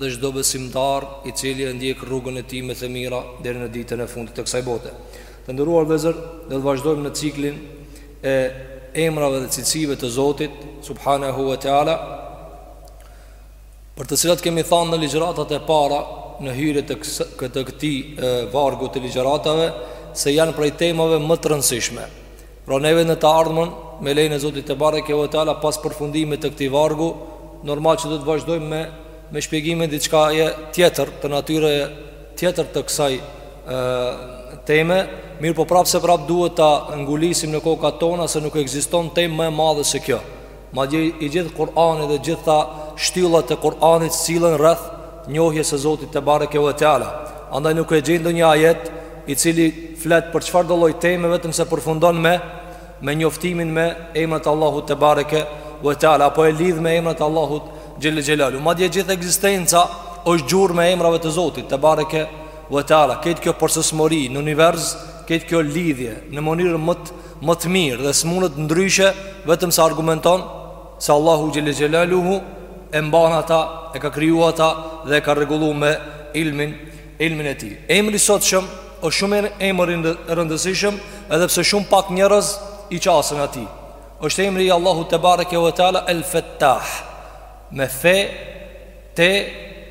dhe çdo besimtar i cili e ndjek rrugën e tij me të mira deri në ditën e fundit të kësaj bote. Të nderuar vëllezër, do të vazhdojmë në ciklin e emrave dhe cilësive të Zotit, subhanahu wa taala, për të cilat kemi thënë në ligjëratat e para në hyrje të këtë këtij vargu të ligjëratave se janë prej temave më të rëndësishme. Pra neve në të ardhmen me lejen e Zotit tebareke ve teala pas përfundimit të këtij vargu normal që do të vazhdojmë me, me shpjegime diçka e tjetër të natyre tjetër të kësaj e, teme mirëpo prapëseprapë duhet ta ngulisim në kokat tona se nuk ekziston temë më e madhe se kjo Madje i gjithë Kur'ani dhe gjitha shtyllat e Kur'anit sillen rreth njohjes së Zotit tebareke ve teala. Andaj nuk e gjen ndonjë ajet i cili flet për çfarëdo lloj teme vetëm se përfundon me me njoftimin me emrat e Allahut tebareke ve teala. Apo e lidh me emrat e Allahut xhel-le xhelaluhu. Madje gjithë ekzistenca është gjurmë e emrave të Zotit tebareke ve teala. Kejt kjo përsosmëri në univers, kejt kjo lidhje në mënyrë më të më të mirë dhe s'munet ndryshe vetëm se argumenton se Allahu xhel-le xhelaluhu e mban ata, e ka kriju ata dhe e ka rregullu me ilmin, ilmin e tij. Emri i sotshëm është shumë emër i rëndësishëm edhe pse shumë pak njerëz i qasen atij. është emri i Allahut tebareke ve teala El Fettah. Me fe, te,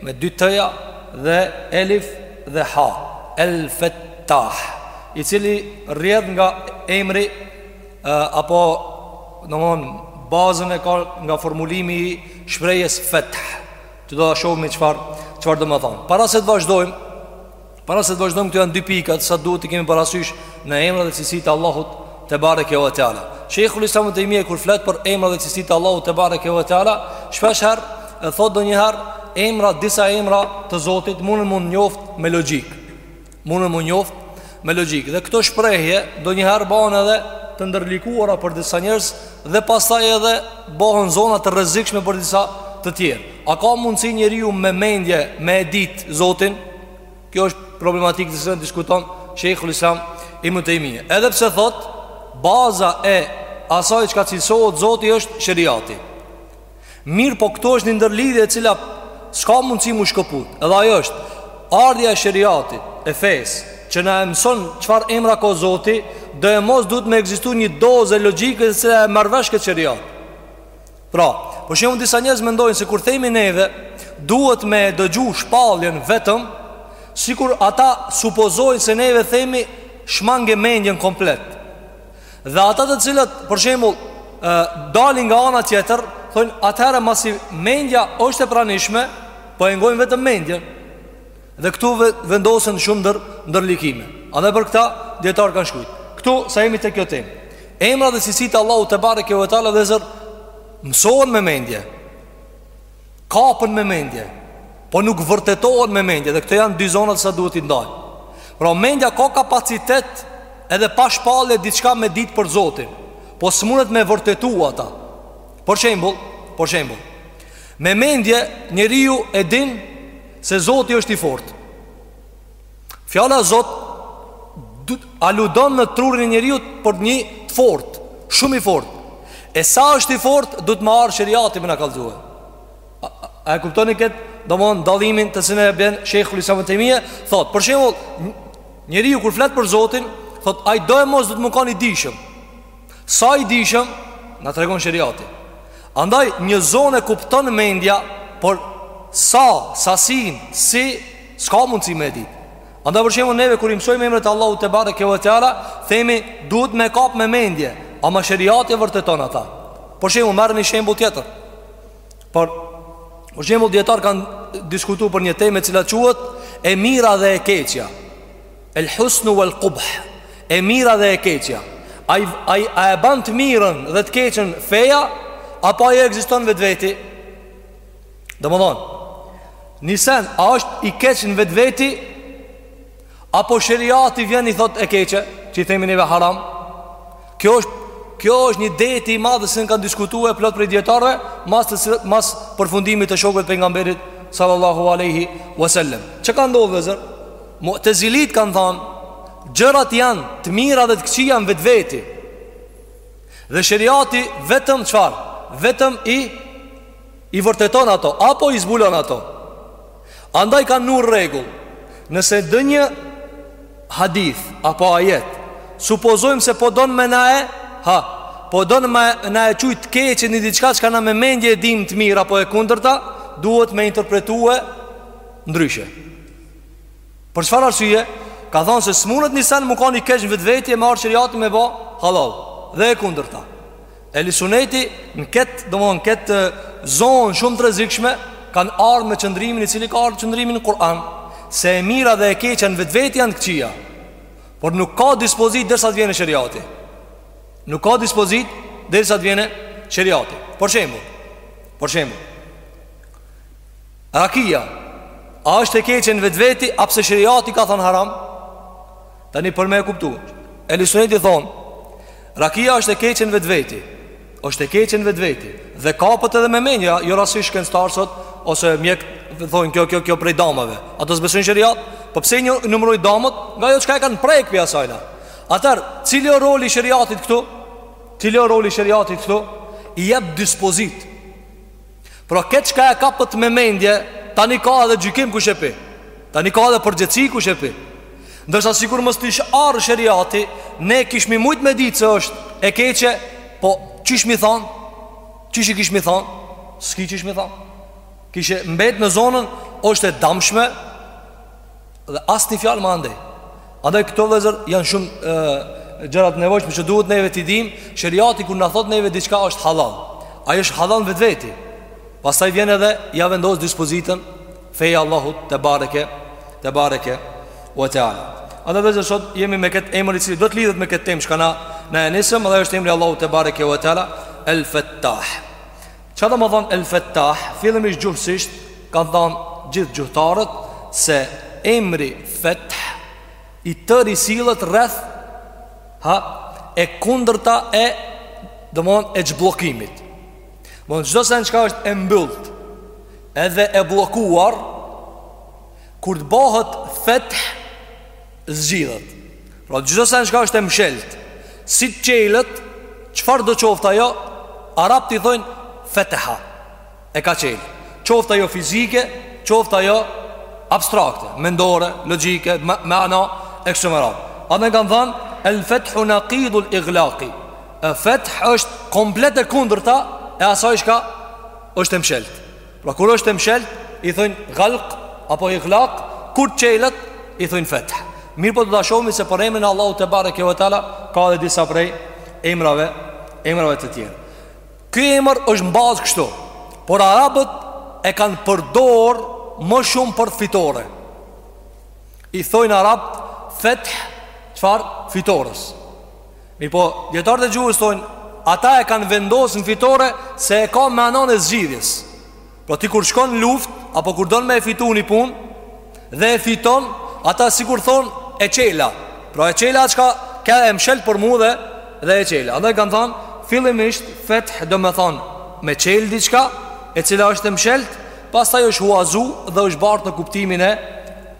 me dy te-ja dhe elif dhe ha, El-Fettah, i cili rrjedh nga emri apo domethanë bazën e ka nga formulimi i shprehjes feth. Që do ta shohim çfarë çfarë domethanë. Para se të vazhdojmë, Para se të vazhdojmë këtu janë dy pika të cilat duhet të kemi parasysh në emrat dhe cilësitë e Allahut tebareke ve teala. Shejhul Islam Ibn Tejmije kur flet për emrat dhe cilësitë e Allahut tebareke ve teala, shpeshherë e thotë ndonjëherë emra disa emra të Zotit munden m'u njoft me logjikë. Munden m'u njoft me logjikë. Dhe këto shprehje ndonjëherë bëhen edhe të ndërlikuara për disa njerëz dhe pastaj edhe bëhen zona të rrezikshme për disa të tjerë. A ka mundësi njeriu me mendje me e ditë Zotin? Kjo është problematikë të cilën e diskuton Shejhul Islam Ibn Tejmije Edhe pse thotë Baza e asaj çka cilësohet Zoti është sheriati Mirëpo këtu është një ndërlidhje e cila s'ka mundësi m'u shkëput Edhe ajo është Ardhja e sheriatit, e fesë që na e mëson çfarë emra ka Zoti Doemos duhet me ekzistu një dozë e logjikës e cila e merr vesh këtë sheriat Pra, për shembull disa njerëz mendojnë se kur themi neve, duhet me dëgju shpalljen vetëm sikur ata supozojnë se neve themi shmange mendjen komplet. Dhe ata të cilët, për shembull, dalin nga ana tjetër, thonë atëherë masi mendja është e pranishme, po e ngojnë vetëm mendjen. Dhe këtu vendosen shumë ndër, ndërlikime Edhe për këta dijetarët kanë shkrujt Këtu sa jemi te kjo temë Emrat dhe cilësitë e Allahut tebareke ve teala vëllezër Mësohen me mendje Kapen me mendje Po nuk vërtetohen me mendje Dhe këto janë dy zona të cilat duhet t'i ndajmë Pra mendja ka kapacitet Edhe pa shpallje diçka me dit për Zotin Po s'mundet me vërtetu ata Për shembull Për shembull Me mendje njeriu e din Se Zoti është i fortë. Fjala Zot aludon në trurin e njeriut për një të fortë, shumë i fortë. E sa është i fortë, duhet me ardh sheriati me na kallëzue. A, a, a e kuptoni këtë? Domethënë dallimin të cilin e bën Shejhul Islam ibn Tejmije, thotë, për shembull, njeriu kur flet për Zotin, thotë, ai domosdo duhet me kanë i dijshëm. Sa i dijshëm Na tregon sheriati Andaj një zonë e kupton mendja Por sa, sasinë, si S'ka mundësi me dit Andaj për shembull neve kur i mësojmë emrat e Allahut tebareke ve teala Themi duhet me kap me mendje Ama sheriati e vërteton ata Për shembull marrim një shembull tjetër Por Për shembull dijetarët kanë diskutu për një temë e cila quhet E mira dhe e keqja El husnu wal qubh, e mira dhe e keqja. A, a, a e ban të mirën dhe të keqen feja apo ajo ekziston vetveti? Domthon, ni sen a është i keq në vetveti apo sheriati vjen i thotë e keqe, që i themi neve haram? Kjo është kjo është një det i madh që kanë diskutuar plot prej dijetarëve, mas të cilët mas përfundimit të shokëve të pejgamberit sallallahu alaihi wasallam. Çka ka ndodhur vëllezër? Mu'tazilit kanë thënë gjërat janë të mira dhe të këqija në vetveti. Dhe shariati vetëm çfarë? Vetëm i i vërteton ato apo i zbulon ato? Andaj kanë një rregull Nëse ndonjë Hadith Apo ajet Supozojmë se po don me na e Ha Po don me na e qujt të keqe Një diçka çka na me mendje e dim të mirë Apo e kundërta Duhet me interpretue Ndryshe Për çfarë arsye Kanë thanë se s'mundet një sen me kan i keq në vetvete Me ardh sheriati me bo Hallall Dhe e kundërta Ehli Suneti në këtë, domthonë këtë zonë shumë të rrezikshme kanë ardhur me qëndrimin i cili ka ardhur qëndrimin në Kur'an, se e mira dhe e keqja në vetvete janë të këqija. Por nuk ka dispozit derisa të vjen sheriati. Nuk ka dispozit derisa të vjen sheriati. Për shembull, për shembull. Rakia, a është e keqe në vetvete a pse sheriati ka thënë haram? Tani për me e kuptu Ehli Suneti thonë Rakia është e keqe n'vetveti është e keqe n'vetveti Dhe kapet edhe me menje Jo rastësisht shkencëtarë sot Ose mjekë Thonë kjo kjo kjo prej dameve Ata s'besojnë n'sheriat Po pse i numrojnë damet Nga ajo çka e kanë prek prej asajna Atëherë, cili o roli i sheriatit këtu Cili o roli i sheriatit këtu I jep dispozitë Pra këtë çka e kapet me mendje Tani ka edhe gjykim kush e pi Tani ka edhe përgjegjësi kush e pi Ndërsa sikur mos t'ish ardh sheriati Ne kishmi mujt me ditë se është e keqe Po qysh m'i than Qysh i kishmi than S'ki qysh m'i than Kishte mbet në zonën është e damshme Dhe asnjë fjalë ma andej Andaj këto vllezër janë shumë Gjëra të nevojshme që duhet neve t'i dim Sheriati kur na thot neve diçka është hallall Ajo është hallall n'vetveti Pastaj vjen edhe ja vendos dispozitën Feja e Allahut tebareke Tebareke ve teala Andaj vllezër sot jemi me këtë emër i cili Do të lidhet me këtë temë çka na Ne e nisëm dhe është emri i Allahut tebareke ve teala El Fettah Ça domethon El Fettah? Fillimisht gjuhësisht kanë thënë gjithë gjuhëtarët se emri Feth i tëri sillet rreth ha e kundërta e domon e çbllokimit. Domon çdo sen çka është e mbyllt edhe e bllokuar kur të bëhet Feth zgjidhet. Pra çdo sen çka është e mshelt, si të çelet, çfarë do qoftë ajo, arabt i thojnë feteha. E ka çel. Qoftë ajo fizike, qoftë ajo abstrakte, mendore, logjike, ma'na e kështu me radhë. Andaj kanë thënë el fethu naqidul ighlaqi. E feth është komplet e kundërta e asaj çka është e mshelt. Pra kur është e mshelt, i thojnë galk apo iglak, kur të çelet, i thojnë feth. Mirëpo do ta shohmi se për emrin e Allahut tebareke ve teala, ka dhe disa prej emrave, emrave të tjerë. Ky emër është në bazë kështu, por arabët e kanë përdor më shumë për fitore. I thojnë arabët feth, çfarë? Fitores. Mirëpo, dijetarët e gjuhës thonë, ata e kanë vendosë në fitore se e ka mananë e zgjidhjes. Pra ti kur shkon në luftë, apo kur don me e fitu një punë, dhe e fiton, ata sikur thonë e çela. Pra e çela çka ka kenë e mshelt për mu dhe, dhe e çela. Andaj kanë thonë, fillimisht feth domethonë me çelë diçka, e cila është e mshelt, pastaj ajo është huazu dhe është bartë në kuptimin e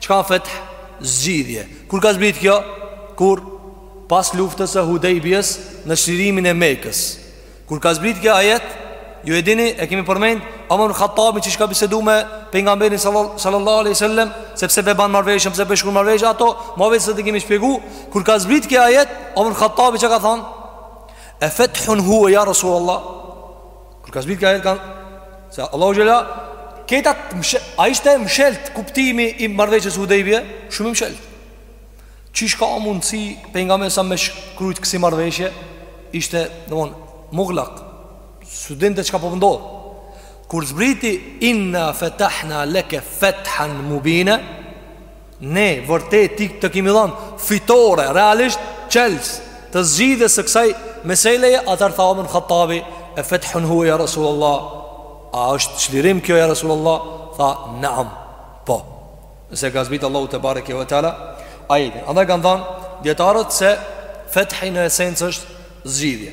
Çka feth zgjidhje Kur ka zbrit kjo? Kur pas luftës së Hudejbijes në çlirimin e Mekës Kur ka zbrit kjo ajet? Ju e dini, e kemi përmend Omer ibn Khattabi qysh ka bisedu me Pengamberin sallallahu aleyhi sallem Se pse pe ban marrëveshjen, pse pe shkrun marrëveshjen Ato, ma vetë se të kemi shpjegu Kur ka zbrit ky ajet, Omer ibn Khattabi çka ka thonë? E fethun huve ja Rasulullah Kur ka zbrit ky ajet kanë Se Allahu e çeli këta A ishte i mshelt kuptimi i marrëveshjes Hudejbije Shumë i mshelt Qysh ka mundësi Pengamberi sa me shkrujt kësi marrëveshje Ishte domethon Muglak S'e dinte çka po ndodh Kur zbriti Inna fetahna leke fethan mubine Ne vërtet ty të kemi dhënë fitore realisht çelës të zgjidhjes së kësaj meseleje atëherë tha Omer Khattabi e fethun hu ya Rasulullah a është çlirim kjo ya Rasulullah tha na'am po nëse ka zbrit Allahu tebareke ve teala ajetin andaj kanë thënë dijetarët se fethi në esencë është zgjidhje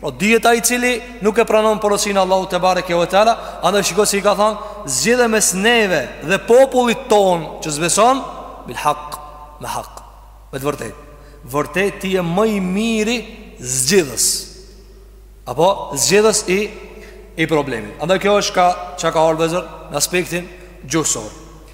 Pra po dihet ai i cili nuk e pranon porosinë e Allahut tebareke ve teala, andaj shiko si i ka thënë, zgjidhe mes neve dhe popullit tonë që s'beson bil hak, me hak. Me të vërtetë. Vërtet ti je më i miri zgjidhës. Apo zgjidhës i i problemit. Andaj kjo është ka çka ka ardhur në aspektin gjuhësor.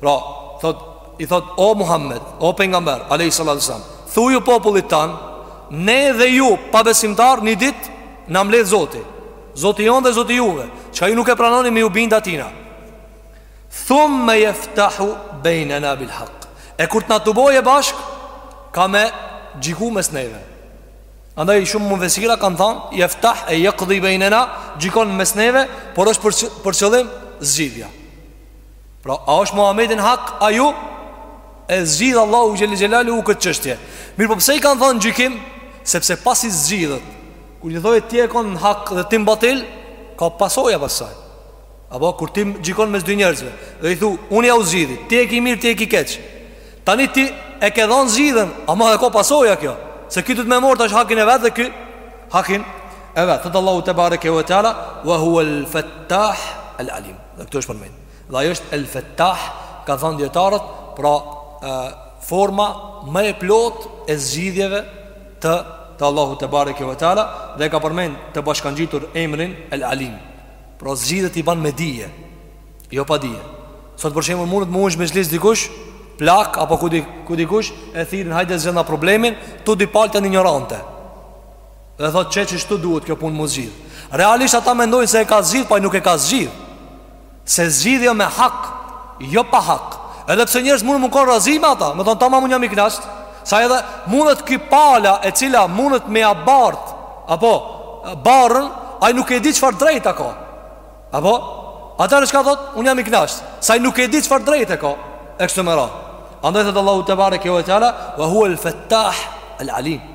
Pra, thot, i thot, o Muhammed, o pengamber, alejhi salatu ve selam, thuju popullit tand, ne dhe ju, pabesimtarë, një ditë, na mbledh Zoti, Zoti jonë dhe Zoti juve, çka ju nuk e pranoni me ju bind atina. Thumme jeftahu bejnena bil hak. E kur të na tubojë bashkë, ka me gjiku mes neve. Andaj shumë mufessira kanë thanë, jeftah ej jekdi bejnena, gjikon mes neve, por është për, për qëllim zgjidhja. Pra, a është Muhammedi në hak, a ju? E zgjidh Allahu xhel-le xhelaluhu këtë çështje Mirëpo pse i kanë thonë gjykim Sepse pasi zgjidhet Kur i thue ti je konë në hak dhe ti në batil Ka pasoja pastaj Apo kur ti gjikon mes dy njerëzve Dhe i thu, unë jau zgjidhi Ti e ki mirë, ti e ki keq Tani ti e ke dhonë zgjidhjen Ama edhe ka pasoja kjo Se ky do ta marrë tash hakin e vet dhe ky hakin e vet Thotë Allahu tebareke ve teala Wa hua al-fattah al-alim Dhe këtu është përmend. Dhe ai është El Fettah, kanë thënë dietarët, pra e, forma më e plotë e zgjidhjeve të, të Allahut tebareke ve teala dhe ka përmend të bashkangjitur emrin El Alim. Pra zgjidhjet i ban me dije, jo pa dije. Sot për shembull mundet me u nis mexhlis dikush plak apo ku di, ku dikush e thirrin hajde zgjidhna problemin, ku dy paltë janë injorantë. Dhe thotë qe kështu duhet kjo punë m'u zgjidh Realisht ata mendojnë se e ka zgjidh po ai nuk e ka zgjidh Se zgjidhja me hak Jo pa hak Edhe pse njerëzit munen me konë razi me ata Domethonë tamam një miknasht Sa edhe mundet kjo pala e cila mundet me ja bart Apo barë Ai nuk e di çfarë drejte ka Apo Atare çka thotë unë jam miknasht Se ai nuk e di çfarë drejte ka E kështu me radhë Andaj thotë Allahu tebareke ve teala Ve huvel Fettahul Alim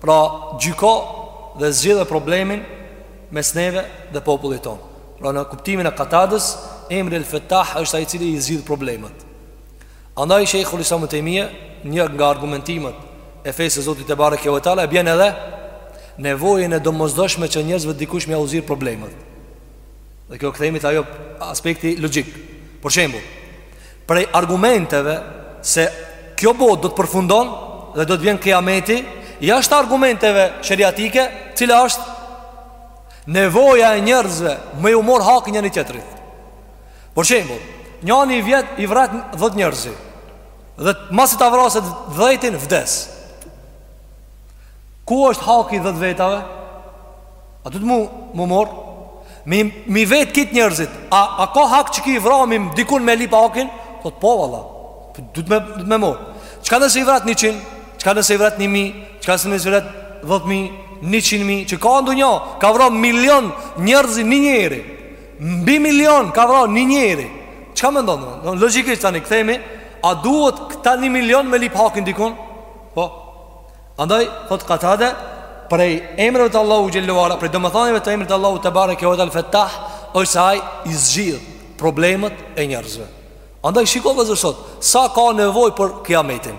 Pra gjyko dhe zgjidhe problemin mes neve dhe popullit tonë. Pra në kuptimin e Katadës, emri El Fettah është ai i cili i zgjidh problemet. Andaj Sheikhul Islam Ibn Tejmije, një nga argumentimet e fesë së Zotit tebareke ve teala bjen edhe nevojën e domosdoshme që njerëzve dikush me jau zgjidh problemet. Dhe kjo kthehemi te ajo aspekti logjik. Për shembull, Prej argumenteve se kjo botë do të përfundon dhe do të vjen kiameti, jashtë argumenteve shëriatike, cila është nevoja e njerëzve me ju morë haki njani tjetrit. Për shembull, njani vjet i vret 10 njerëzi. Dhe masi ta vret 10-tin vdes. Ku është haki i 10 vetave? A duhet mu, m'u morë Mi, mi vetë këta njerëzit A, a ka hak që ky i vrami Dikun me e lyp hakin Po thotë po valla po, Duhet me, duhet me e morë Çka nëse i vret njëqind Çka nëse i vret një mijë Çka nëse i vret dhetë mijë Njëqind mijë Që ka ndonjë Ka vra milion njerëzi një njeri Mbi milion ka vra një njeri Çka mendon Logjikisht tani kthehemi A duhet këta një milion me e lyp hakin dikun Po Andaj, thotë Katade, prej emrave të Allahut xhelle ve ala, prej domethanieve të emrit t'Allahut tebareke ve teala El Fettah, është se ai i zgjidh problemet e njerëzve. Andaj, shiko njerëzit sot, sa kanë nevojë për kiametin?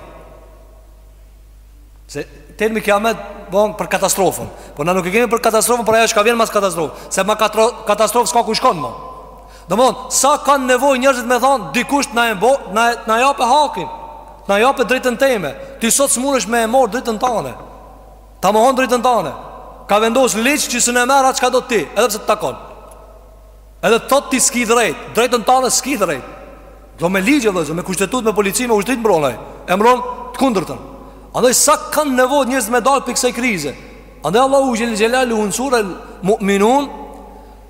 Se termi kiamet bon për katastrofën, por na nuk e kemi për katastrofën, po për ajo çka vjen mas katastrofës, se ma katastro, katastrofë s'ka ku shkon, ma. Domethonë, sa kanë nevojë njerëzit me thonë Dikush na e mbo, na, na jape hakin Na jape drejtën teme Ti sot s'munesh me e morë drejtën tane Ta mohon drejtën tane Ka vendosë ligj që s'e merr atë çka do ti Edhe pse të takon Edhe të thotë ti s'ki drejt Drejtën tane s'ki drejt Do me ligje dhe zë, me kushtetutë, me polici, me ushtri e mbron ai E mbron të kundërtën Andaj sa kanë nevojë njerëzit me dalë prej kësaj krize Andaj Allahu xhele xhelaluhu në suren Mu'minun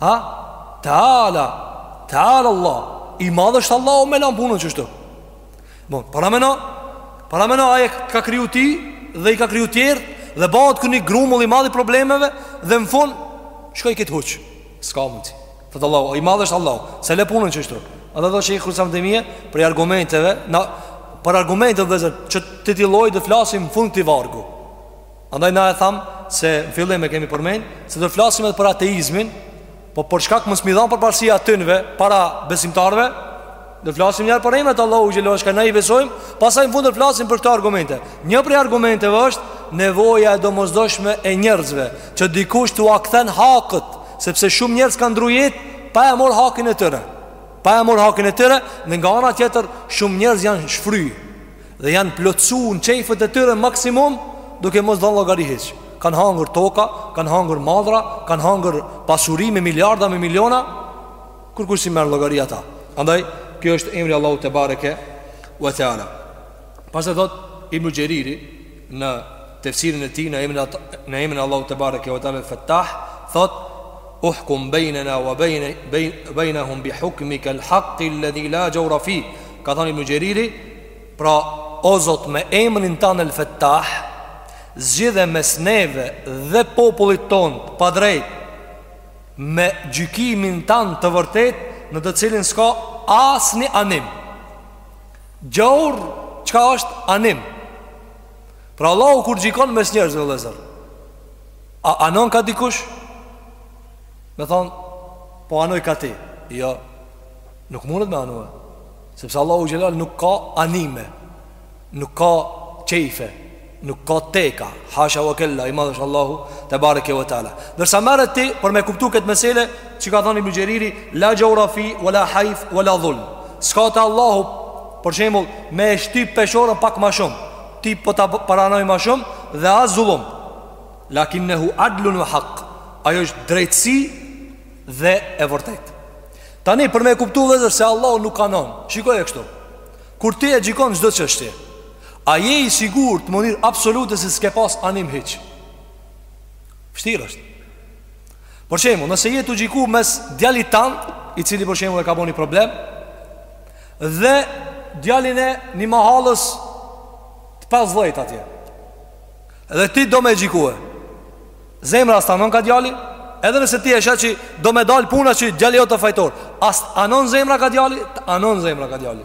Ha? Teala, teala Allah. I madh është Allahu me lan punën qështu. Bon, paramëno, paramëno ai ka kriju ti dhe i ka kriju tjerët dhe bëhet ku një grumull i madh i problemeve dhe në fund shkoi krejt huq. S'ka mundsi. Fteala Allahu, i madh është Allahu. S'e le punën qështu. Ata do të shihë kusam të mia prej argumenteve, na për argumentet vllezër që t'i filloj të flasim n'fund t'ktij vargu. Andaj na e thamë se në fillim e kemi përmenë Se do të flasim edhe për ateizmin Po për shkak mos me i dhanë përparësi atynve Para besimtarve Do të flasim njëherë për emrat e Allahut xhele ue ala Çka na i besojmë Pastaj në fund do të flasim për këto argumente Një prej argumenteve është Nevoja e domosdoshme e njerëzve Që dikush t'ua kthen hakët Sepse shumë njerëz kanë ndrru jetë Pa e morr hakin e tyre Pa e morr hakin e tyre Dhe nga ana tjetër Shumë njerëz janë shfry Dhe janë plotësu në qejfët e tyre maksimum Duke mos dhënë llogari hiç Kanë hangër toka, kanë hangër mallra Kanë hangër pasuri me miliarda me miliona Kurkush s'i merr n'llogari ata Andaj, kjo është emri Allahut tebareke ve teala Pastaj thot, Ibnu Xheriri në tefsirin e tij në emrin në emrin Allahut tebareke ve teala el Fettah thot uhkum bainana wa bain bainahum bi hukmika al haqq alladhi la jawra fi ka thanë ibn Xheriri pra o zot me emrin tan el Fettah zgjidhe mes neve dhe popullit ton padrejt me gjykimin tan të vërtet në të cilin s'ka asni anim Xheur çka është anim Pra Allahu kur gjykon mes njerëzve vllezër A anon ka dikush Me thonë Po anoj ka ti Jo Nuk mundet me anue Sepse Allahu xhele ue ala nuk ka anime Nuk ka qejfe Nuk ka teka, hasha wa kella, i madh është Allahu, tebareke ve teala. Ndërsa merre ti, për me kuptu këtë mesele, që ka thonë Ibnu Xheriri, la xheura fi, wa la hajf, wa la dhulm. S'ka te Allahu, për shemull, me e shty peshorën pak ma shumë, ty po ta paranoj ma shumë, dhe as zullum. Lakinnehu adlun ve haq, ajo është drejtësi dhe e vërtet. Tani, për me kuptu vllezër, se Allahu nuk anon, shikoje kështu. Kur ti e gjykon çdo çështje, A je i sigurt në mënyrë absolute se s'ke pas anim hiç? Vështirë është. Për shembull, nëse je tu gjyku mes djalit tan, i cili për shembull e ka bo ni problem, dhe djalin e një mahallës të poshtme atje. Dhe ti do me gjykue. Zemra a s't'anon ka djali, edhe nëse ti e sheh që do me dal puna që djali jot â fajtor. A s't'anon zemra ka djali, t'anon zemra ka djali.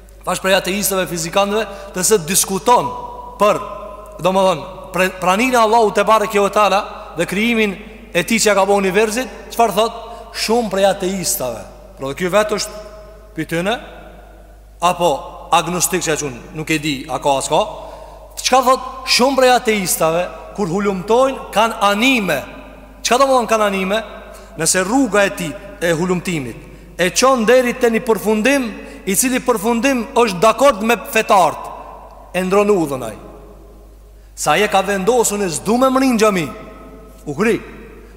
Pash prej ateistëve fizikantëve teksa diskuton për domethënë praninë e Allahut tebareke ve teala dhe krijimin e tij që ia ka bo universit, çfarë thot? Shumë prej ateistëve. Por dhe ky vetë është pi tyne apo agnostik qashtu, nuk e di, a ka as ka? Çka thot? Shumë prej ateistëve kur hulumtojnë kanë anime. Çka domethënë kanë anime? Nëse rruga e tij e hulumtimit e çon deri te një përfundim i cili përfundim është dakord me fetarët e ndrron udhën ai se ai e ka vendosur unë s'du me mrri n'xhami u kri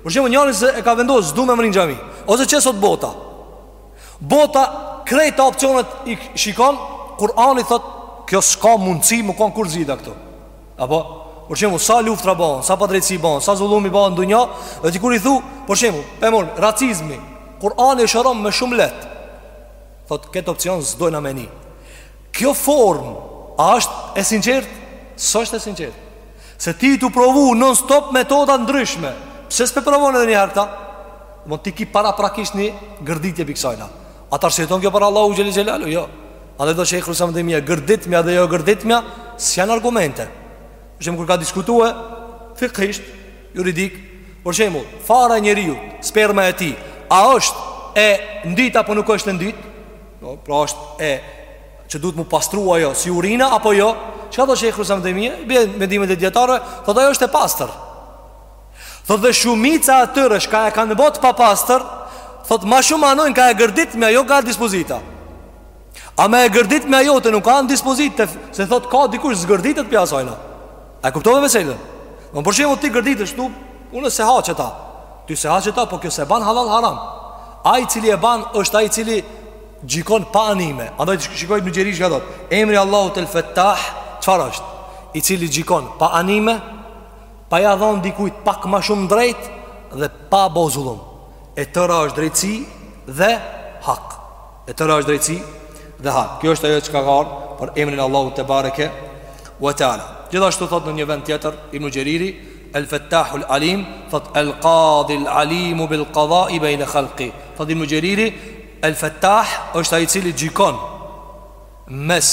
për shembull njëri se e ka vendosur s'du me mrri n'xhami ose qe sot bota bota krejt opsionet i shikon Kur'ani thot kjo s'ka mundësi me kon kurrë zgjidhja këtu Apo, për shembull, sa luftra bohen, sa padrejtësi bohen, sa zullumi bahet në dunja, dhe ti kur i thu, për shembull, e more, racizmi, Kur'ani e shëron ma shumë leht. Thot këtë opsion s'dojna me ni. Kjo formë a është e sinqertë? S'është e sinqertë. Se ti tu provu non stop metoda t'ndryshme. Pse s'pe provon edhe një herë këta? Po ti ki paraprakisht një gërditje pi kësajna A të arsyeton kjo para Allahut xhel-le xhelaluhu? Jo Edhe thot Shejhu Ibn Tejmije Gërditmja dhe jo gërditmja S'janë argumente Për shembull kur ka diskutue Fikhisht Juridik Për shembull Fara e njeriut Sperma e tij A është e ndyt apo nuk është e ndytë, Pra është e Që duhet mu pastru ajo Si urina apo jo Çka thot Shejhu Ibn Tejmije Bje mendimet e dijetarve Thot ajo është e pastër Thot dhe shumica e atyre çka e kanë bo t'papastër, thot ma shumë anojnë ka e gërditmja jo ka dispozita. Ama e gërditmja jote nuk ban dispozitë, se thot ka dikush s'gërditet pi asajna. A e kuptove meselen? Për shembull ti gërditesh, unë s'e ha qeta. Ti s'e ha qeta, po kjo s'e ban halal haram. Ai i cili e ban është ai i cili gjykon pa anime. Andaj shiko Ibn Xheriri çka thot. Emri Allahut El-Fettah, çfar është? Ai i cili gjykon pa anime, Pa ja dhon dikujt pak ma shumë drejt Dhe pa bo zullum E tëra është drejtësi dhe hak E tëra është drejtësi dhe hak Kjo është ajo çka ka ardh Për emrin e Allahut tebareke ve teala Gjithashtu thot në një vend tjetër Ibn Xheriri El Fettahul Alim Thot El Qadil Alimu Bil Qadhai bejne khalqihi Thot Ibn Xheriri El Fettah është ai i cili gjykon Mes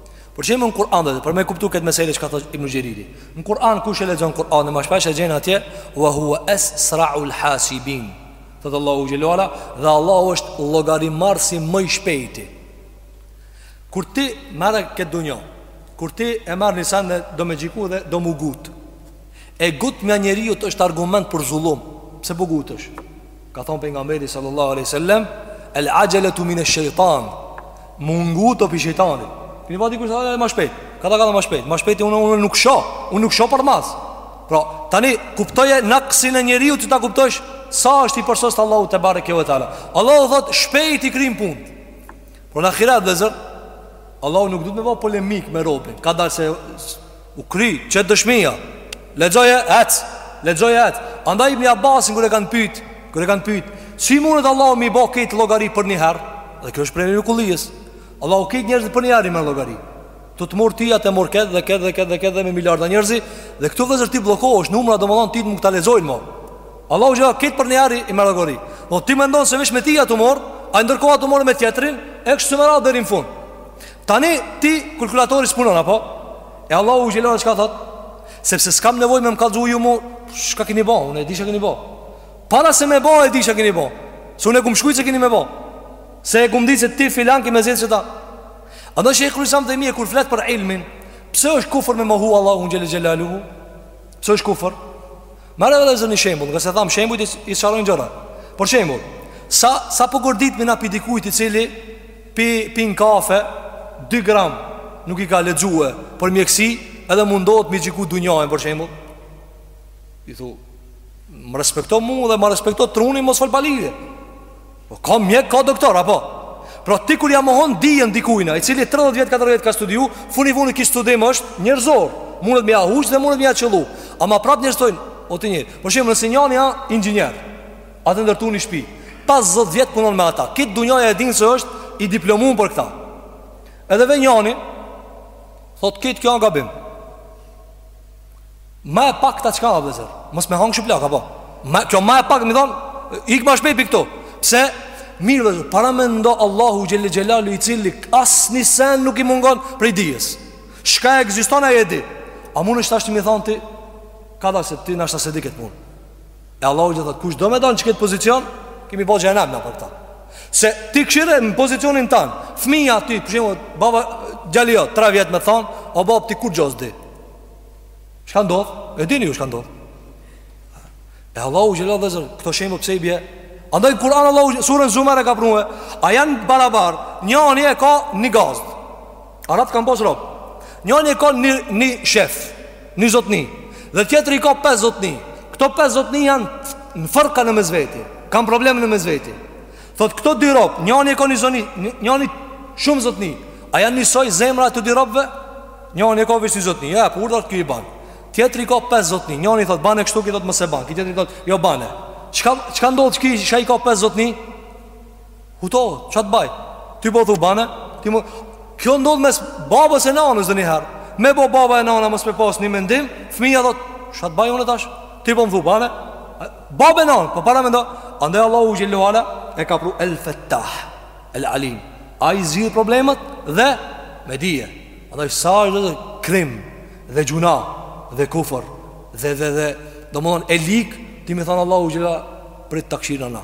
Për shembull në Kur'an dhe për me e kuptu këtë mesele çka tho Ibn Xheriri Në Kur'an kush e lexon Kur'anin ma shpesh e gjenë atje Wa hua esra'ul hasibin Thotë Allahu xhel-le ve ala Dhe Allahu është llogarimarrsi ma i shpejti Kur ti merre këtë dunja Kur ti e merr një sen dhe do me gjyku dhe do m'u ngut E ngutmja e njeriut është argument për zullum Pse po ngutesh Ka thonë pejgamberi sallallahu aleyhi sallem El axheletu mine shejtan M'u ngut o pi shejtani Keni pa dikur sa e ma shpejt Ka ta ka ta ma shpejt Ma shpejt e unë, unë nuk sho Unë nuk sho përmas Pra tani kuptoje naksin e njeriut ti ta kuptojsh Sa është i përsost Allahu tebareke we teala Allahu thot shpejt i krym punt Por në ahiret vllezër Allahu nuk duhet me ba polemik me robin Kadal se U kry qe dëshmia. Lexoje ec, lexoje ec. Andaj Ibn Abbasin kur e kanë pyet, kur e kanë pyet, si mundet Allahu mi bo krejt llogari për një herë? Dhe kjo është prej mrekullisë. Allahu krejt njerëzt për një herë në llogari. Tu t'marr ty o tu marr këtë dhe këtë dhe këtë dhe këtë me miliarda njerëz dhe këtu vllezër ti bllokohesh numra domethon ti nuk ta lexojnë më. Allahu xhele krejt për një herë i merr llogari. Po ti mendon se veç me ti atë mor, ai ndërkohë o tu marr me tjetrin, e kështu me radhë deri në fund. Tani ti kalkulatori s'punon apo? E Allahu xhele çka thot? Sepse s'kam nevoj me më kallzu ju mu Shka kini bo, unë e di çka kini bo Para se me bo e di çka kini bo Se unë e kom shkrujt çka kini me bo Se e kom ditë që ti filan ki me zgjedh qëta Andaj Shejhul Islam ibn Tejmije kur flet për ilmin Pse është kufër me mohu Allahun xhele xhelaluhu? Pse është kufër? Merre vllezër një shembull Ngase thamë shembujt i sqarojnë gjërat Për shembull Sa, sa po gërditemi na pi dikujt i cili pi pin kafe 2 gram nuk i ka lexue për mjeksi edhe mundohet mi gjyku dunjanë për shembull i thu më respekto mua dhe më respekto trunin mos fol palidhje po ka mjek ka doktor apo pra ti kur ja mohon dijen dikujt i cili 30 vjet 40 vjet ka studiu funi funit ky studim është njerëzor mundet me ja huq dhe mundet me ja qëllu ama prap njerëzor o tani për shembull nëse njani inxhinier A tu ndërtu një shpi 50 vjetë punon me ata Krejt dunjaja e dinë se është i diplomun për këta Edhe vjen njani Thot krejt kjo gabim Ma e pakta çka o vllezër Mos me hangër shuplakë apo ma, Kjo ma e pak mi thonë Ik ma shpej prej këtu Pse mirë vllezër Paramendo Allahu xhele xhelaluhu i cili Asnjë sen nuk i mungon prej dijes Shka ekziston e di A mundesh tash ti mi thonë ti Kadal se ti nashta s'e di këtë mund E Allahu xhele thot, kush do me dalë n'qët pozicion, kemi bo xhehenemin për këta. Se ti kqyre në pozicionin tan, fëmija ti, për shembull, baba, gjali jot, tre vjetë me thanë, o babë ti kurgjo s'di. Shka ndodhë? E dini ju shka ndodhë? E Allahu xhele vllezër, këto shembuj pse i bje, Andaj n'Kur'an Allahu surën Zumar e ka pru A janë barabar Njani e ka një gazd Arabët kanë pas rob. Njëri e ka një një shef, një zotni, dhe tjetri ka pesë zotni. Këto pesë zotni janë në fërkime në mes veti, kanë probleme në mes veti. Thot këto dy rob, njëri e ka një zotni, njëri shumë zotni. A janë njësoj zemra të dy robëve? Njëri e ka veç një zotni, ja, po urdhrat i ban. Tjetri ka pesë zotni, njëri thot bane kështu, tjetri thot mos e ban, tjetri thot jo bane. Çka ndodh, ai ka pesë zotni? Hutohet, qa të baj Ti po thu bane ti më... Kjo ndodhë mes babës e nanës ndonjëherë Me bo baba e nana mos me pas një mendim Fëmija thot Qa të baj unë tash Ti po më thu bane Babë e nanë Po paramendo Andaj Allahu xhel-le ue ala E ka pru El Fettah El alim Ai zgjidh problemet Dhe Me dije Andaj sa është dhe krim Dhe gjynah Dhe kufër Dhe dhe dhe Domethonë e lig Ti me thonë Allahu xhel-le ue ala Prit të këshillojmë na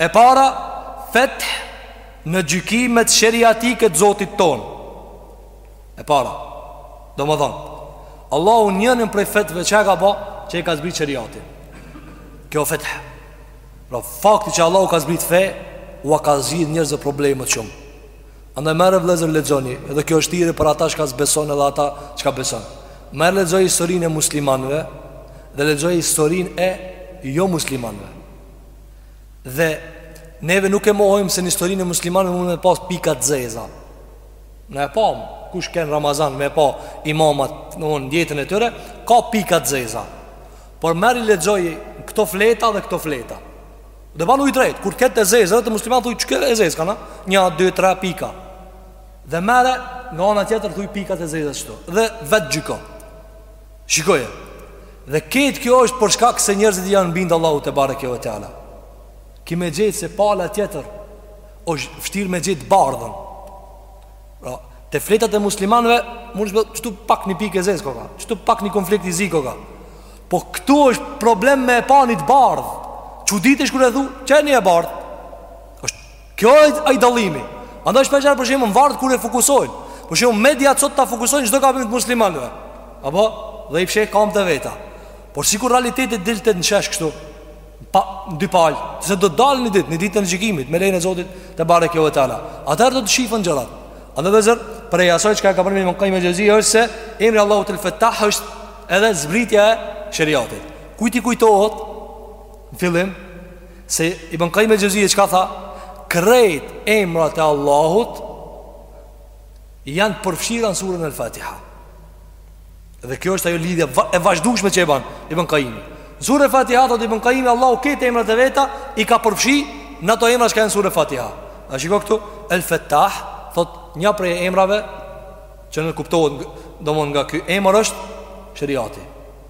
E para, feth në gjykimet sheriatike të Zotit ton. E para, domethonë, Allahu njënën prej fethve që e ka ba, që e ka zbrit sheriatin. Kjo është feth. Pra fakti që Allahu ka zbrit fe, ua ka zgjidh njerëzve problemet shumë. Andaj merrni vllezër lexoni, edhe kjo është thirrje për ata qi s'beson edhe ata qi beson. Merre lexoje historinë e muslimanve dhe lexoje historinë e jo muslimanve. Dhe neve nuk e mohojmë se në historinë e muslimanëve mund me pas pika të zeza. Ne e pamë, kush ka kenë Ramazan me pa imamat në jetën e tyre, ka pika të zeza. Por merri lexoji këto fleta dhe këto fleta. Dhe banu i drejtë, ku është e zeza te muslimanët thuj qe kjo e zeza, ka na? Nja, dy, tre, pika. Dhe merre nga ona tjetër thuj pikat e zeza qeshtu. Dhe vetë gjyko. Shikoje Dhe ketë kjo është për shkak se njerëzit janë bindë Allahut tebareke ve teala Ki me gjetë se te pala tjetër është fështirë me gjetë të bardhën pra, Te fletat e muslimanve Mundsh be qëtu pak një pikë e zezë koka Qëtu pak një konflikt i zi koka Po këtu është problem me e pa ni të bardhë Çuditesh kur e thu Qe ni e bardhë Kjo është ai dallimi. Andaj shpesh herë për shembull vazhdimisht kur e fokusojnë. Për shembull mediat sot ta fokusojnë çdo gabim të muslimanëve. Apo dhe i fshehin gabimet e veta. Por sikur realiteti dilte në shesh kështu pa dy pal, se do të dalë një ditë, në ditën e gjykimit me lejen e Zotit tebareke ve teala. Atëherë do të shifën gjërat. Andaj vllezër prej asaj çka ka përmendur Ibn Kajjim el-Xheuzi është se emri i Allahut El Fettah është edhe zbritja e sheriatit. Kujt i kujtohet në fillim Se Ibn Kajim el-Xheuzije çka tha Krejt emrat e Allahut Janë përfshira në suren el-Fatiha Dhe kjo është ajo lidhja e vazhdushme që e ban Ibn Kajim Në sure Fatiha thot Ibn Kajimi Allahu krejt emrat e veta I ka përfshi në ato emra çka janë në sure Fatiha A shiko këtu El-Fettah Thot një prej emrave Që nënkuptohet Domethon nga ky emër është Sheriati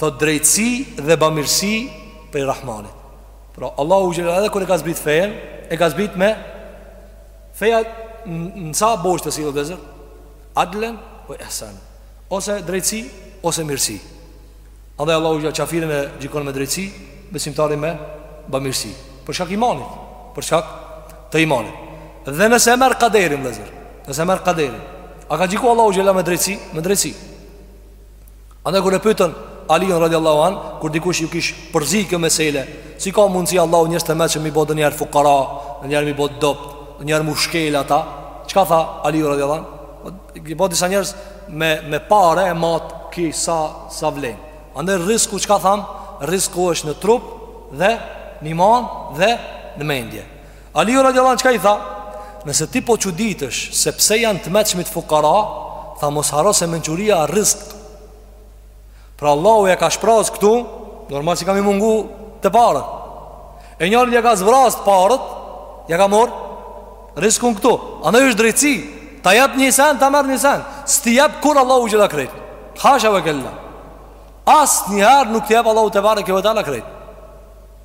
Thotë drejtësi dhe bamirësi prej Rahmanit. Pra Allahu xhele edhe kur e ka zbrit fejen, e ka zbrit me feja në ça bosht sillet vllezër. Adlen ue ihsan. Ose drejtësi ose mirësi. Andaj Allahu xhele çafirin e gjikon me drejtësi, besimtari me bamirësi. Për shkak imanit, për shkak të imanit. Dhe nëse merr kaderin vllezër. Nëse merr kaderin, a ka gjiku Allahu xhele me drejtësi, me drejtësi. Andaj kur e pyetën Aliun radiallahu an, kur dikush ju kish përzi kjo mesele, si ka mundësi Allahu njerëzit e meçëm me i bo donjëherë fukara, donjëherë me i bo dobt, donjëherë mu shkel ata, çka tha Aliu radiallahu an? I bo disa njerëz me, me pare e mat ki sa, sa vlen. Andaj rrizku çka thamë, rrizku është në trup dhe në iman dhe në mendje. Aliu radijallahu anhu çka i tha? Nëse ti po çuditesh se pse janë të meçmit fukara, tha mos haro se mençuria është rrizk. Pra Allahu ja ka shpraz këtu, normal se ka me i mungu te paret. E njërit ja ka zbraz te paret, ja ka marr rrizkun këtu. Andaj është drejtësi, ta jap një sen, ta merr një sen. S'ti jep kurrë Allahu xhele krejt. Hasha ve kella. As një herë nuk t'i jep Allahu tebareke ve teala krejt.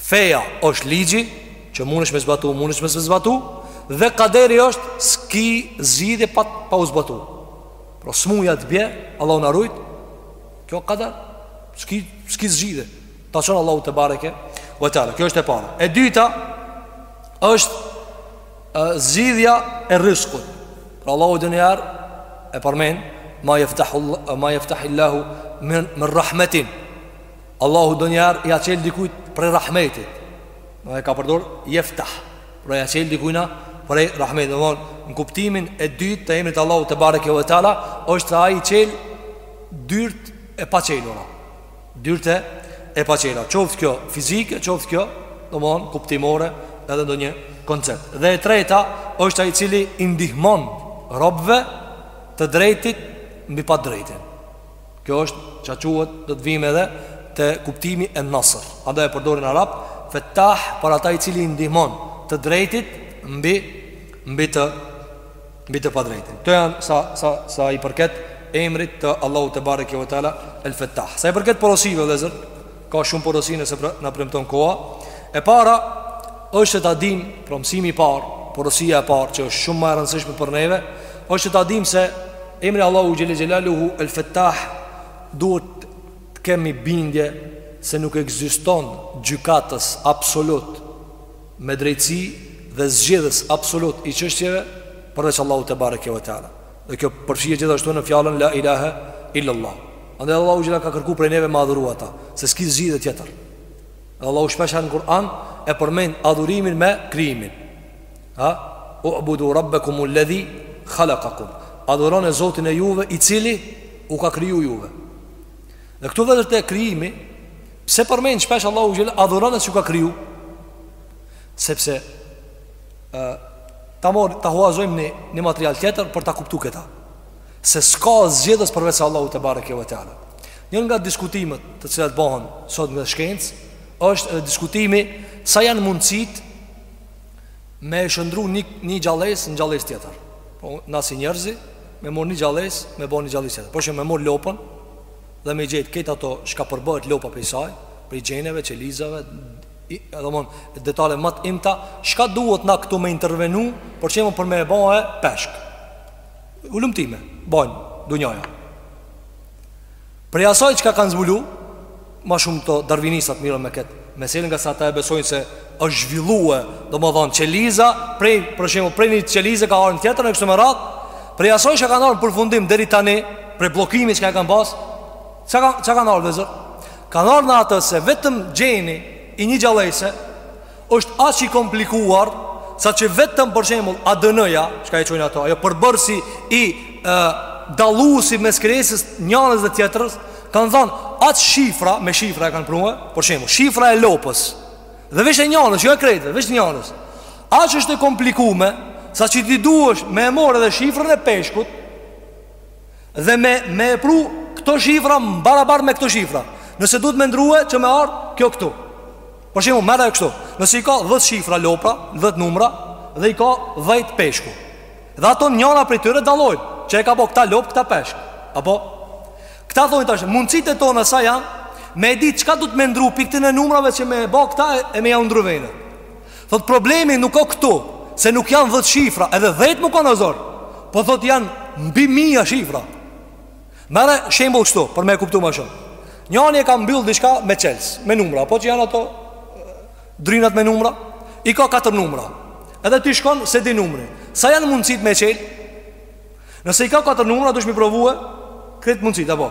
Feja është ligji Që mundesh me zbatu, mundesh me zbatu Dhe kaderi është Ski zgjidhje pa, pa u zbatu Pra smuja të bje Allahu na rujt Kjo kader Ski, ski zgjidhje Ta çon Allahu tebareke Ve teala, kjo është e para E dyta është e, Zgjidhja e rrizkut Pra Allahu donjëherë E përmend Ma jeftahillahu Min rahmetin Allahu donjëherë ia çel dikujt prej rahmetit E ka përdor jeftah Pra ia çel dikujna prej rahmetit Domethon në kuptimin e dytë të emrit Allahut tebareke ve teala është ai çel dyrt e paçelura Dyrt e paçelura Qoftë kjo fizike, qoftë kjo Domethon kuptimore edhe ndonjë koncept Dhe e treta është ai i cili i ndihmon robve të drejtit mbi padrejtin Kjo është çka quhet do të vijmë edhe te kuptimi e nasr Andaj e përdorin arabët Fetah për ata i cili i ndihmon të drejtit mbi, mbi të Mbi të padrejtin Këto janë sa, sa, sa i përket emrit të Allahut tebareke ve teala El Fetah Sa i përket porosive vllezër Ka shumë porosi nëse pra, na premton koha E para është ta dimë Porosia, mësimi i parë Porosia e parë që është shumë ma e rëndësishme për neve është ta dimë se Emri Allahut Xhele Xhelaluhu El Fetah Duhet të kemi bindje Se nuk ekziston gjykatës absolut Me drejtësi dhe zgjidhës absolut i çështjeve Përveç Allahut tebareke ve teala Dhe kjo përfshihet gjithashtu në fjalën la ilahe illa Allah. Andaj Allahu xhele ka kërku prej neve me adhuru ata, se s'ki zgjidhje tjetër. Dhe Allahu shpesh në Kur'an e përmend adhurimin me krijimin. Ha? U'budu rabbakum alladhi khalaqakum. Adhuroni Zotin e juve i cili u ka kriju juve. Dhe këtu veç te krijimi, pse përmend shpesh Allahu xhele adhuroni se ju ka kriju? Sepse Ta marrim, ta huazojmë një, një material tjetër për ta kuptu këta Se s'ka zgjidhës përveç Allahut tebareke ve teala Një nga diskutimet të cilat bëhen sot në shkencë është diskutimi sa janë mundësitë me e shndërru një, një gjallesë në gjallesë tjetër po, Na si njerëz me marrë një gjallesë me bo një gjallesë tjetër Për shembull me marrë lopën dhe me i gjetë krejt ato çka përbëhet lopa prej saj Prej gjeneve, qelizave, domethënë detalet më të imta çka duhemi na këtu me intervenu për shembull për me e bo peshk hulumtime bën dunjaja prej asaj çka kanë zbulu më shumë darvinistat merren me kët mesele ngase ata e besojnë se është zhvillue domethënë qeliza prej për shembull prej një qelize ka ardhur tjetra e kështu me radhë prej asaj çka kanë ardhur në përfundim deri tani prej bllokimit që e kanë pas çka çka kanë ardhur sot Kanë ardhë në atë se vetëm gjeni i një gjallese është aq i komplikuar saqë vetëm për shembull ADN-ja, çka e quajnë ato, ajo përbërësi i e, dalluesi mes krijesës njënës dhe tjetrës, kanë thënë atë shifra, me shifra e kanë pru, për shembull, shifra e lopës. Dhe veç e njënës, jo e krejtve, veç e njënës. Aq është e komplikuar saqë ti duhesh me e marrë edhe shifrën e peshkut, Dhe me, me e pru këto shifra barabar me këto shifra Nëse duhet me ndrru që me ardhë kjo këtu Për shembull, merre kështu Nëse i ka 10 shifra lopa, 10 numra Dhe i ka 10 peshku Dhe ato njëra prej tyre dallon Që e ka bo këta lopë, këta peshk Apo Këta thonë tash Mundësitë tona sa janë Me e ditë çka duhet me ndrru Prej këtyne numrave që me e bo këta e, e me jau ndrru venë Thotë problemi nuk o këtu Se nuk janë dhet shifra Edhe dhejt me konë o zor Po thotë janë mbi mija shifra Merre shembull kështu Për me e kuptu ma shumë Njani e ka mbyll diçka me çels Me numra Po që janë ato Drynat me numra I ka katër numra Edhe ti shkon s'e di numrin Sa janë mundësitë me çel Nëse i ka katër numra Duhesh m'i provue Krejt mundësitë Apo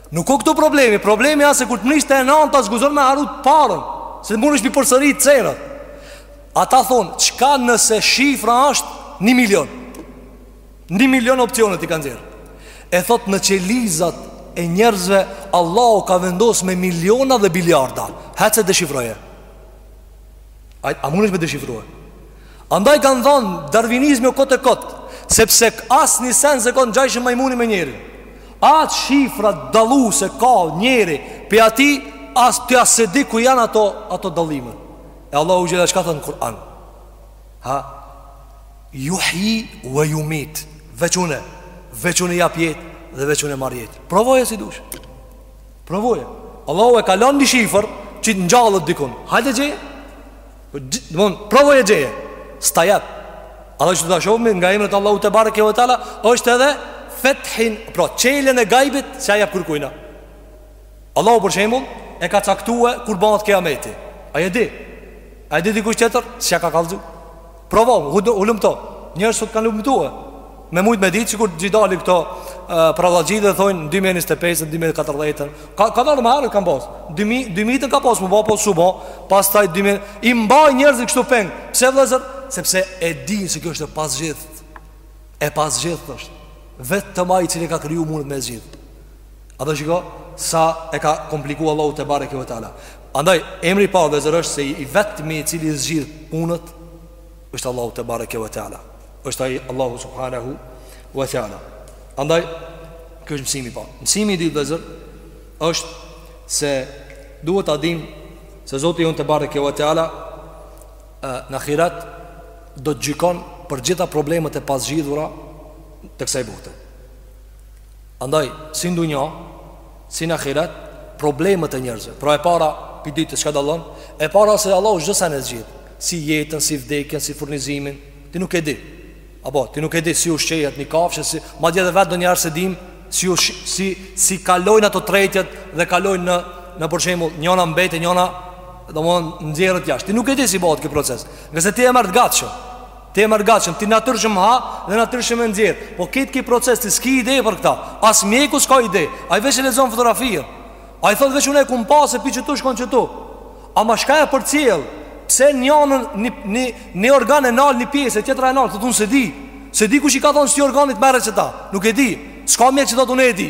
Nuk o ktu problemi, problemi o se kur t'mrrish te e nanta s'guzon me harru t' parën, se s'munesh me përsërit prej n'fillim. Ata thonë, çka nëse shifra është një milion? Një milion opcionet i ka nxjerr. E thotë në qelizat e njerëzve, Allahu ka vendos me miliona dhe biliarda. Hec e deshifroje. A, a munesh me deshifrue? Andaj kanë thonë darvinizmi o kot e kot, sepse asnjë sen s'e ka ngjajshëm majmuni me njerin. A shifrat dalluse ka njeri, pi atij, as ti s'e di ku janë ato, ato dallime. E Allahu xhel-le çka thënë në Kur'an? Ha? Juhji ve jumit, veç une, veç une jap jetë dhe veç une marr jetë. Provoje si dush. Provoje. Allahu e ka lënë një shifër që të ngjallet dikush. Hajde gjeje. Po, domethon, provoje gjeje. S'ta jap. Ajo që do ta shohim nga emrat e Allahut tebareke ve teala është edhe fethin, pra çeljen e gajbit s'ja jep kërkujna. Allahu për shembull e ka caktuar kur bahet kiameti. Ai e di. Ai e di, dikujt tjetër s'ja ka kallzu. Provo, hulumto. Njerëz sot kanë hulumtue. Me mujt me ditë sikur të dalin këto pallavraxhi dhe thojnë 2025 2040. Ka ka dalë më herët kanë pas. 2000 2000 ka pas m'u ba po s'u bo, pastaj 2000 i mbajn njerëzit kshtu peng. Pse vëllazër? Sepse e dinë se kjo është e pazgjidhtë. E pazgjidhtë është. Vetëm ai i cili e ka kriju mundet me zgjidh. Hajde shiko sa e ka kompliku Allahu tebareke ve teala. Andaj emri i parë vllezër është se i vetmi i cili zgjidh punët është Allahu tebareke ve teala. Është ai Allahu subhanahu ve teala. Andaj ky është mësimi i parë. Mësimi i dytë vllezër është se duhet ta dim se Zoti jonë tebareke ve teala në ahiret do të gjykon për t'gjitha problemet e pazgjidhura të kësaj bote. Andaj, si n'dunja, si në ahiret, problemet e njerëzve. Pra e para, pi t'dytës çka dallon? E para se Allahu çdo sen e zgjidh. Si jetën, si vdekjen, si furnizimin. Ti nuk e di. Apo, ti nuk e di si ushqehet një kafshë, si... madje edhe vetë donjëherë s'e dim, si, ush... si, si kalojnë ato tretjet dhe kalojnë në, në për shembull, njona mbet e njona, domethon nxjerret jashtë. Ti nuk e di si bëhet ky proces. Ngase ti e merr të gatshëm. Ti e merr gatshëm, ti natyrshëm ha dhe natyrshëm e nxjerr. Po këtë, ky proces ti s'ki ide për këta. As mjeku s'ka ide. Ai veç e lexon fotografinë. Ai thotë veç unë e kum pa se pi qëtu shkon qëtu. Ama çka e përcjell? Pse njënën një një një organ e nal një pjesë e tjetra e nal, thotë unë s'e di. S'e di kush i ka thonë këtij organit merre qëta. Nuk e di. S'ka mjek që thotë unë e di.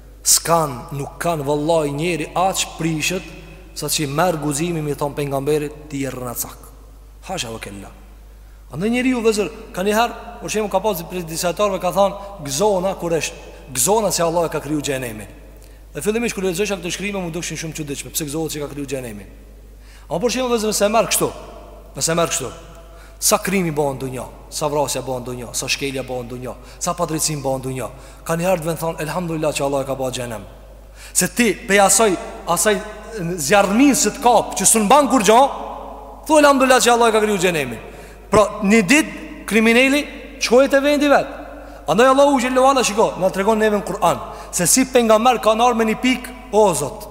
S'ka, nuk ka vëlla njeri aq prisht sa që i merr guximi me i thon pejgamberit ti je rrenacak. Hasha wa kella. Andaj njeriu vllezër ka një herë për shembull ka pas prej disa dijetarëve ka thënë gëzohna kur është gëzohna se Allah e ka kriju xhehenemin. Dhe fillimisht kur lexoja këto shkrime më dukshin shumë çuditshme, pse gëzohet se ka kriju xhehenemin. Ama për shembull vllezër nëse merr kështu, nëse merr kështu. Sa krimi bëhet në dunja, sa vrasja bëhet në dunja, sa shkelja bëhet në dunja, sa padrejtësi bëhet në dunja. Ka një herë t'vjen me thonë Elhamdulillah që Allahu e ka ba xhehenemin Se ti pej asaj Asaj zjarmie se të kap Që s'un ban kurgjo Thu Elhamdulillah që Allahu e ka kriju xhehenemin Pra një dit krimineli Çohet te vendi vet Andaj Allahu xhele ve ala shiko Na tregon neve në Kur'an Se si pejgamberët kanë ardh n'një pikë O zot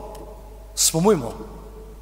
S'po muj mo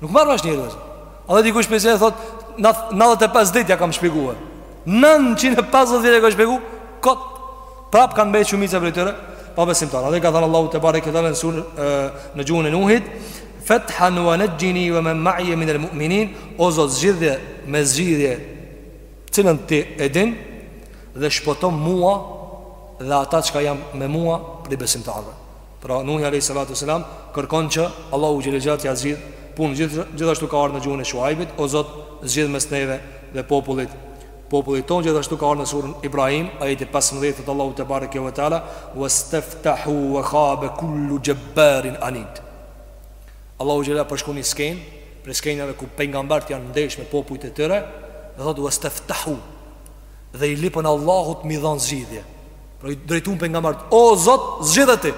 Nuk marr vesh njeri. Edhe dikush vjen thot 95 ditë ja kam shpjeguar. 950 vjet e ka shpjeguar kot prap kanë mbet shumica prej tyre pabesimtarë. Dhe ka thënë Allahu tebareke ve teala në sure në gjuhën e Nuhit, "Fathan wa najjini wa man ma'i min al-mu'minin", o Zot zgjidhje me zgjidhje cilën ti e din dhe shpëto mua dhe ata që janë me mua prej besimtarëve. Pra, Nuhi alejhi salatu selam kërkon që Allahu xhelel xhelalu t'ia zgjidhë punën. Gjithashtu ka ardhur në gjuhën e Shuaibit, o Zot, zgjidh mes neve dhe popullit popullit tonë. Gjithashtu ka ardhur në surën Ibrahim, ajeti 15, thotë Allahu tebareke ve teala, "Wastaftahu wa khaba kullu jabbarin anid." Allahu xhelal përshkrun një skenë, prej skenave ku pejgambert janë ndesh me popujt e tyre, dhe thotë wastaftahu. Dhe i lipën Allahut me i dhan zgjidhje. Drejtun pejgamberët O zot, zgjidhe ti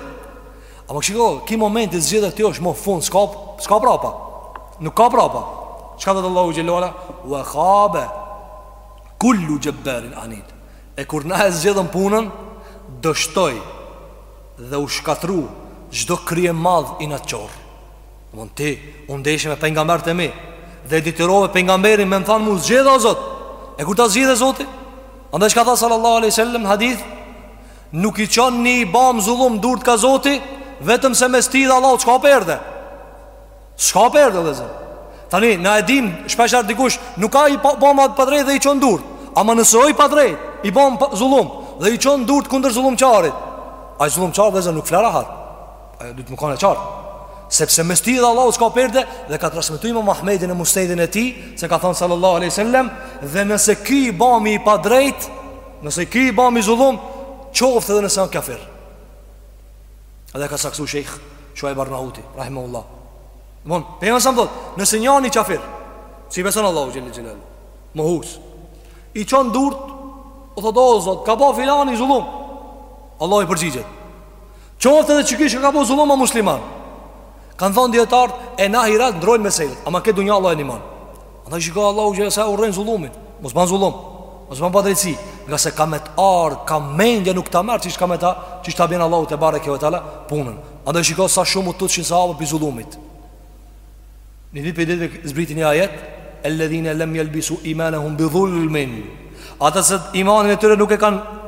Ama shiko, ky momenti zgjidhe ti është Mo fund, s'ka, s'ka prapa Nuk ka prapa Çka thotë Allahu xhele ve ala Ue khabe Kullu xhebarin anid E kur ne e zgjidhën punën Dështoi Dhe u shkatërru Çdo kryemadh inatçor Mon ti, u ndeshe me pejgamberët e mi Dhe e detyrove pejgamberin me m'thanë mu zgjidhe o zot E kur ta zgjidhe zoti? Andaj çka tha sallallahu aleyhi sallam n'hadith Nuk i çon një i bamë zullum durt ka zoti Vetëm se mes tij dhe Allahut s'ka perde. S'ka perde vllezër? Tani, na e dim, shpeshherë dikush Nuk ka i bamë padrejt dhe i çon durt Ama nëse osht padrejt I bamë zullum Dhe i çon durt kundër zullumqarit Ai zullumqari vllezër nuk fle rahat Ajo duhet me kanë e qartë. Sepse mes tij dhe Allahut s'ka perde dhe ka transmetuar Imam Ahmedi në Musnedin e tij se ka thënë sallallahu alaihi wasallam dhe nëse ky i bami i padrejt, nëse ky i bami zullum, qoftë edhe nëse është qafir. E ka saktësu Sheikh Shuaib Arnauti, rahimahullah. Pejgamberi thot, nëse njëri qafir, s'i beson Allahut xhelal xhelal, mohues. I çon durt, o thot o zot, m'ka ba filani zullum. Allahu i përgjigjet. Qoftë edhe çdokush që ka bo zullum a musliman Kanë thonë dijetarët E n'ahiret ndrrojnë meselet Ama te kjo dunja Allahu e ndihmon Andaj shiko Allahu xhelle sa urren zullumin Mos ban zullum Mos ban padrejtësi Ngase ka me të ardhë Kah mendje nuk ta merr Qysh ka me ta Qysh ta bjen Allahu te bareke ve teala Punën Andaj shiko sa shumë u tutshin sahabët prej zullumit Një ditë prej ditëve zbriti një ajet Elledhine lem jelbisu imanahum bi dhulmin Ata se imanin e tyre nuk e kanë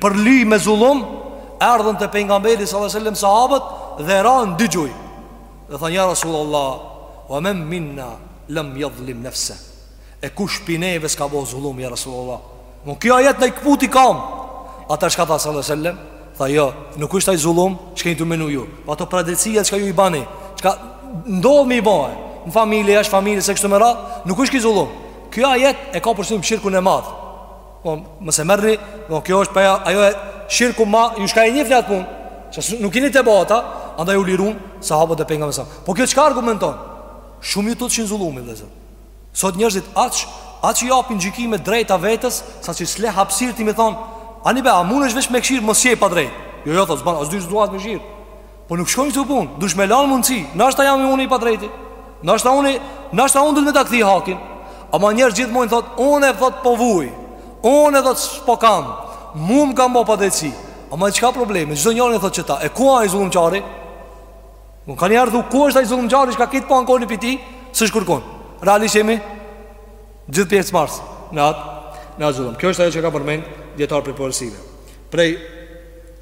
Përly me zullum Erdhën te pejgamberi sallallahu alaihi wasallam sahabët Dhe ranë n'dy gjuj Dhe thanë ja Rasulullah Wa men minna lem jadhlim nefse E kush prej neve s'ka bo zullum ja Rasulullah Më kjo ajet na i këputi kamt Ata çka tha sallallahu alaihi wasallam Tha jo, nuk është ai zullum që jeni tu menu ju Pa po atë padrejtësia që ka ju e bani Që ka ndodhë me i bani Në familje, jashtë familje, e kështu me radhë Nuk është ky zullum Ky ajet e ka për qëllim shirkun e madhë Po mos e merrni, po kjo është për, ajo e shirkut ma, ju s'ka e njihni atë punë, se nuk jeni tu e bo, andaj u lirun sahabët e pejgamberit s.a.s. Po kjo çka argumenton? Shumë ju tutëshin zullumi vëllazër. Sot njerëzit aq, aq i japin gjykime të drejta vetes, saqë s'le hapësirë ti me i thonë, ani be, a mundesh veç me kshyr mos je i padrejtë. Jo, jo, thot, s'ban, as dy s'dua me kshyr. Po nuk shkojnë kështu punët, duhesh me lanë mundësi Nashta jam unë i padrejti Nashta unë, nashta unë duhet me ta kthy hakin Ama njeri gjithmonë thot Un e thot po vuj Unë e thot s'po kam Mu më kanë bo padrejtësi Ama çka problemi, çdo njëri e thot qeta E ku ai zullumqari? Nganjëherë thu, ku është ai zullumqari S'ka kitë po ankon, i pyeti, s'është kërkun Realisht jemi Gjithë pjesëmarrës Në atë, në atë zullum Kjo është ajo që kanë përmend Dijetarët prej porosive Prej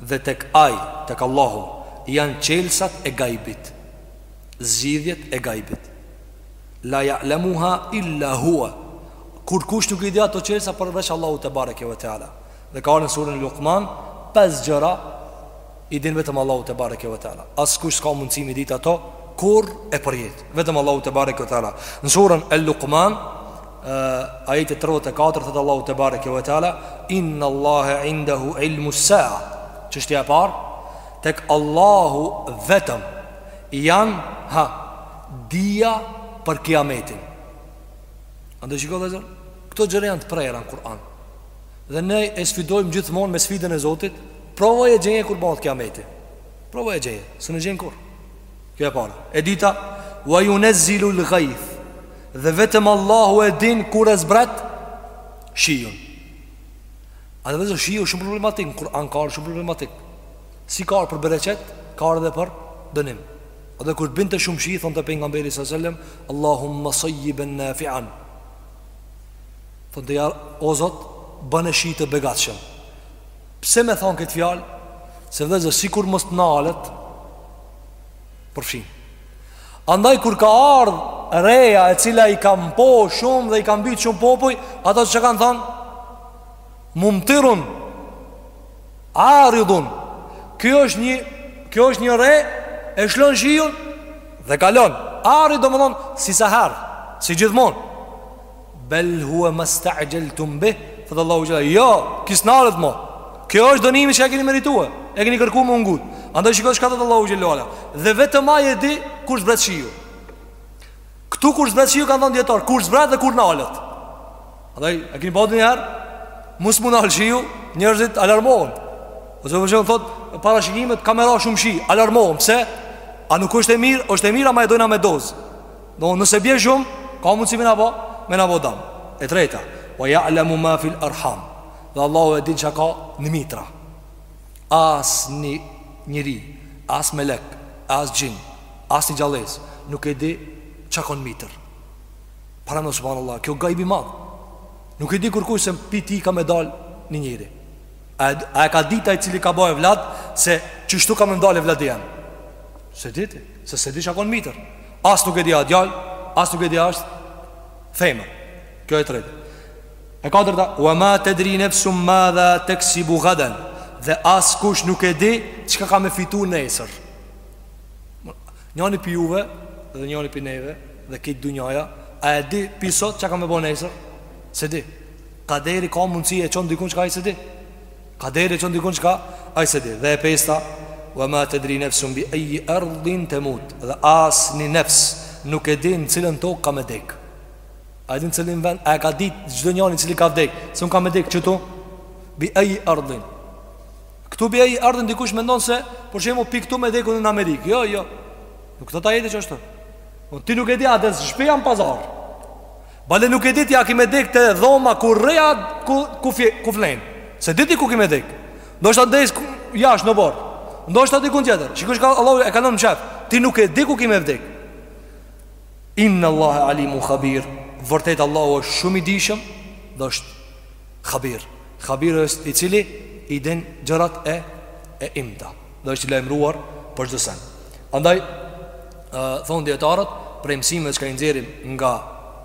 Dhe tek Ai, tek Allahu, janë çelësat e gajbit, zgjidhjet e gajbit. La ya'lamuha illa huwa. Kurkush nuk i di ato çelësa përveç Allahu te bareke ve teala. Dhe ka në surën Luqman pesë gjëra i din vetëm Allahu te bareke ve teala. Askush s'ka mundësi me i ditë ato kur e përjet. Vetëm Allahu te bareke ve teala. Në surën El-Luqman Ajeti 34 thot Allahu te bareke ve teala inna Allahe indahu ilmu saa. Çështja e parë tek Allahu vetëm janë ha dija për kijametin. Andaj shiko vllazër, këto gjëra janë të prera në Kur'an. Dhe ne e sfidojmë gjithmonë me sfidën e Zotit, provoje gjeje kur bëhet kijameti. Provoje gjeje, s'e gjen kurrë. Kjo e para. E dyta, wa yunazzilu al-ghayth. Dhe vetëm Allahu e din kur e zbret shiun. Edhe vllezër shiu shumë problematik në Kur'an ka shumë problematik. Si ka për bereqet, ka edhe për dënim. Dhe kur binte shumë shi, thonte pejgamberi sallallahu alajhi wasallam, Allahumma sayyiban nafi'an. Thonte ja o Zot, bëne shi të begatshëm. Pse me thonë këtë fjalë? Se vllezër sikur mos të nalet, Përfshin Andaj kur ka ardhë reja e cila i ka mpo shumë dhe i ka mbytë shumë popuj Ata çka kanë thanë Mumtirun Aridun Kjo është një Kjo është një re E lshon shiun Dhe kalon Arid domethonë Si sa herë Si gjithmon Bel huwa masta'jaltum bih, thot Allahu xhela, jo, kjo s'nalet mo. Kjo është dënimi që e keni merituar. E keni kërkuar me ngut. Andaj shiko çka thot Allahu xhela ala. Dhe vetëm ai e di kur zbret shiu. Ktu kur zbret shiu kanë thënë dijetarë, kur zbret dhe kur nalet. Andaj e keni bënë një herë mos m'u nal shiu, njerëzit alarmohen. Ose për shembull thot parashikimet ka me ra shumë shi, alarmohen. Pse? A nuk është e mirë? Është e mirë ama e dojna me dozë. Do nëse bje shumë, ka mundësi me na bo, me na bo dam. E treta, wa ja'lemu ma fil arham. Dhe Allahu e din çka ka në mitra. As një njeri, as melek, as xhin, as një gjallesë, nuk e di çka ka në mitër. Paramendo subhanAllah, kjo gajb i madh. Nuk e di kurkush se pi ti ka me dal një njeri. A, a e ka dit ai i cili ka bo evlad se qështu ka me m'dal evladi jem? S'e diti, se s'e di ça ka n'mitër. As nuk e di a djal, as nuk e di asht femën. Kjo e treta. E katërta, wa ma tadri nafsun ma dha taksibu gadan. Dhe askush nuk e di çka ka me fitu nesër. Njani pi juve dhe njani pi neve dhe këtë dunjaja, a e di pi sot çka ka me bo nesër? S'e di. Kaderi ka mundësi e çon dikun çka ai s'e di Kaderi e çon dikun çka ai s'e di Dhe e pesta Ve ma tedri nefsun bi eji erdin temut Dhe asnjë nefs nuk e di në cilën tokë ka me dek A e di në cilin vend A e ka dit çdo njani cili ka vdek Se unë ka me dek qëtu Bi eji erdin Këtu bi eji erdin dikush mendon se Për shembull pi këtu me dekun në Amerikë Jo, jo Nuk thot ajeti qashtu po ti nuk e di a des n'shpi a n'pazar Bile nuk e di ti a ki me dek te dhoma ku rri a ku ku fle ku flen. S'e di ti ku ki me vdek. Ndoshta des jasht në oborr. Ndoshta dikun tjetër. Shiko çka Allahu e ka lënë mshef. Ti nuk e di ku ki me vdek. Inna Allahe alimun khabir. Vërtet Allahu është shumë i dijshëm dhe është khabir. Khabir është i cili i din gjërat e e imta. dhe është i lajmëruar për çdo sen. Andaj thonë dijetarët prej mësimeve çka i nxjerrim nga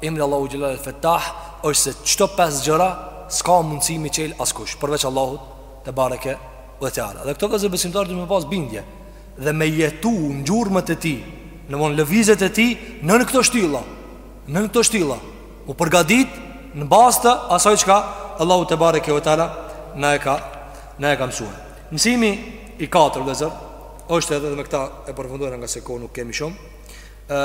emri Allahu xhelal el fetah është se qëto pesë gjëra s'ka mundësi m'i çel askush përveç Allahut tebareke ve teala. Dhe këto vëllezër besimtari duhet me pas bindje dhe me jetu në gjurmët e tij, domethënë lëvizjet e tij nën këto shtylla. Nën këto shtylla u përgatit në bazë të asaj çka Allahu tebareke ve teala na e ka na e ka mësuar. Mësimi i katër vëllezër është edhe dhe me këta e përfundojmë ngase kohë nuk kemi shumë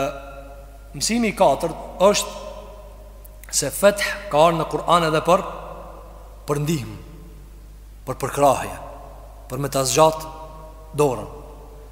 Mësimi i katër është se feth ka ardhë në Kur'an edhe për për ndihmë për përkrahje për me ta zgjatë dorën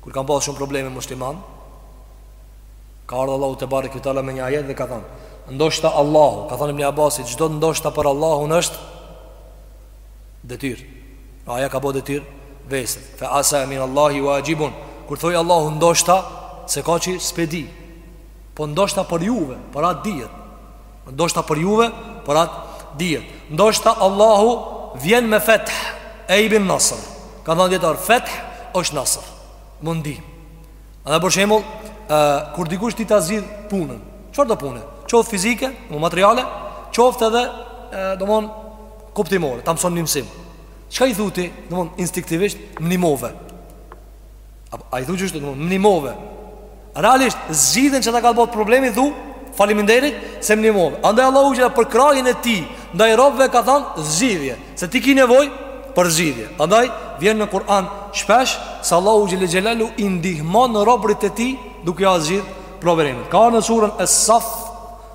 Kur kanë pasë shumë probleme muslimanët Ka ardhë Allahu tebareke ve teala me një ajet dhe ka thonë Ndoshta Allahu, ka thonë Ibni Abasi Çdo ndoshta për Allahun është Detyrë Pra ai ia ka bo detyrë vetes Fe asa min Allahi waxhibun Kur thotë Allahu ndoshta S'e ka që s'pe di Po ndoshta për juve, për Atë dihet Ndoshta për juve, për Atë dihet Ndoshta Allahu vjen me feth Ej bin-nasër Kanë thënë dijetarët, feth është nasër do mon ndihmë dhe për shembull, kur dikush ty ta zgjidh punën Çfarëdo pune Qoftë fizike, do mon materiale Qoftë edhe, do mon, kuptimore Ta mëson një mësim Çka i thu ti, do mon, instinktivisht, më nimove A i thu do mon më nimove Realisht zgjidhjen që ta ka bo t'problemit thu Faliminderit se më nimove Andaj Allahu xhel përkrahjen e tij Ndaj robve ka thanë zgjidhje Se ti ki nevojë për zgjidhje Andaj vjen në Kur'an shpesh Se Allahu xhele xhelaluhu i ndihmon robërit e tij Duke ia zgjidh problemin Ka në surën Es-Saf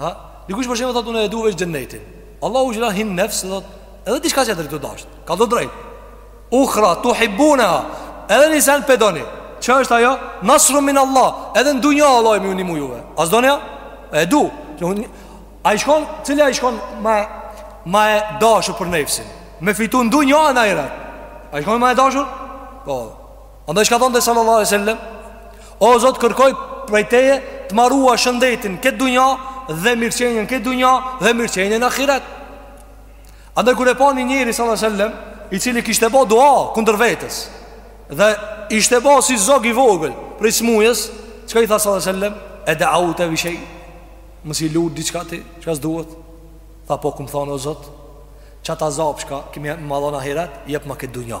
Ha? Dikush për shembull thotë unë e dua veç xhenetin. Allahu xhel hin n'nefs thotë edhe diçka tjetër tu dasht. Kallzo drejt. Ukhra tuhibuneha. Edhe ni sen pe doni. Çfarë është ajo? Nasrun min Allah. Edhe në dunja Allahu me u nimu juve. A s'doni a? E du. A ish kon, cila a ish kon ma ma e dashur për nefsin. Me fitu n'dunja e n'ahiret. A ish kon ma e dashur? Po. Andaj çka thonte sallallahu alejhi ve sellem O Zot kërkoj prej teje të ma rush shëndetin n'këtë dunja dhe mirëqenien n'këtë dunja dhe mirëqenien n'ahiret Andaj kur e pa një njeri sallallahu e sellem I cili kishte ba dua kundër vetes Dhe ishte ba si zog i vogël prej smujes Çka i tha sallallahu e sellem E deaute bi shej Mos je lutë diçka ti Çka s'duhet Tha po kam thonë o Zot Qat azab çka ki me ma dhon n'ahiret Jepma n'këtë dunja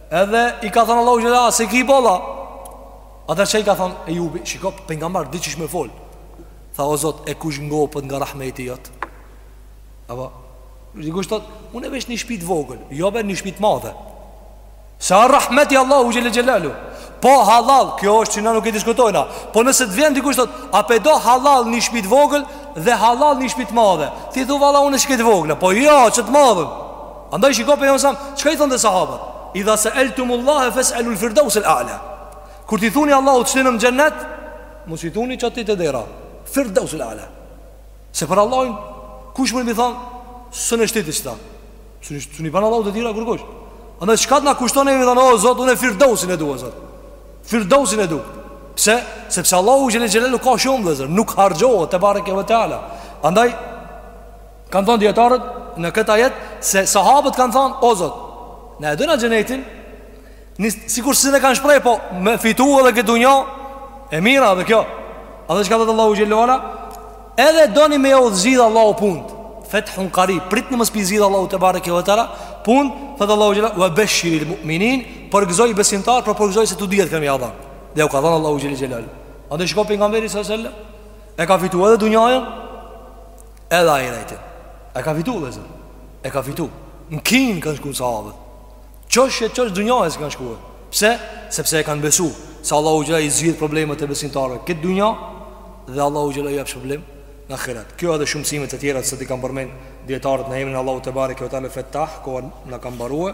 Edhe i ka thënë Allahu xhela s'e ki boll a. Ata çka i ka thënë Ejubi, shiko pejgamber di qysh me fol. Tha o Zot, e kush ngopet nga rahmeti jot? Apo dikush thot, unë veç një shtëpi të vogël, jo be një shtëpi të madhe. Sa rahmeti Allahu xhele xhelalu. Po halal, kjo është që na nuk e diskutojna. Po nëse të vjen dikush thot, a pe do halal një shtëpi të vogël dhe halal një shtëpi të madhe? Ti thua valla unë shtëpi të vogla, po jo, qit të madhen. Andaj shiko pejgamberin sa çka i thonë sahabët, idha sa'altumullaha fas'alul firdaus al-a'la. Kur t'i thuni Allahut shti në xhennet, mos i thuni qaty te dera. Firdaus al-a'la. Se për Allahin kush mund të thon se në shtetit çta. Çuni çuni ban Allahu të dira kurkush. Andaj çka na kushton me thon o Zot unë firdausin e dua Zot. Firdausin e dua. Pse? Sepse Allahu xhele xhelal ka shumë vllezër, nuk harxhohet tebareke ve teala. Andaj Kanë thënë dijetarët në këtë ajet Se sahabët kanë thënë O Zot Na e dhe na xhenetin nis, Sikur s'e kanë shpreh Po me fitu edhe këtë dunja E mirë edhe kjo A e di çka ka thënë Allahu xhelelala Edhe doni me jau zgjidh Allahu punt Fethun karib Pritni se p'i zgjidh Allahu tebareke ve teala Punt Fettah Allahu xhelelala Ve beshiril mu'minin Përgëzoji besimtarët Për përgëzoji se të dyjat kemi jau dhan Dhe u ka dhënë Allahu xhelelala A dhe shkopin nga meri së E ka fitu edhe dunjanë Edhe ahiretin E ka fitu vllezër E ka fitu Në Kinë kanë shku sahabët Qosh e qosh dunjasë kanë shku Pse? Sepse e kanë besu Se Allahu xhela i zgjidh problemet e besimtarëve Këtë dunja Dhe Allahu xhela i jep shpërblim Në ahiret Kjo edhe shumë mësimet e tjera Cilat i kanë përmend Dijetarët në emrin Allahut tebareke ve teala Fettah Koha na ka mbarue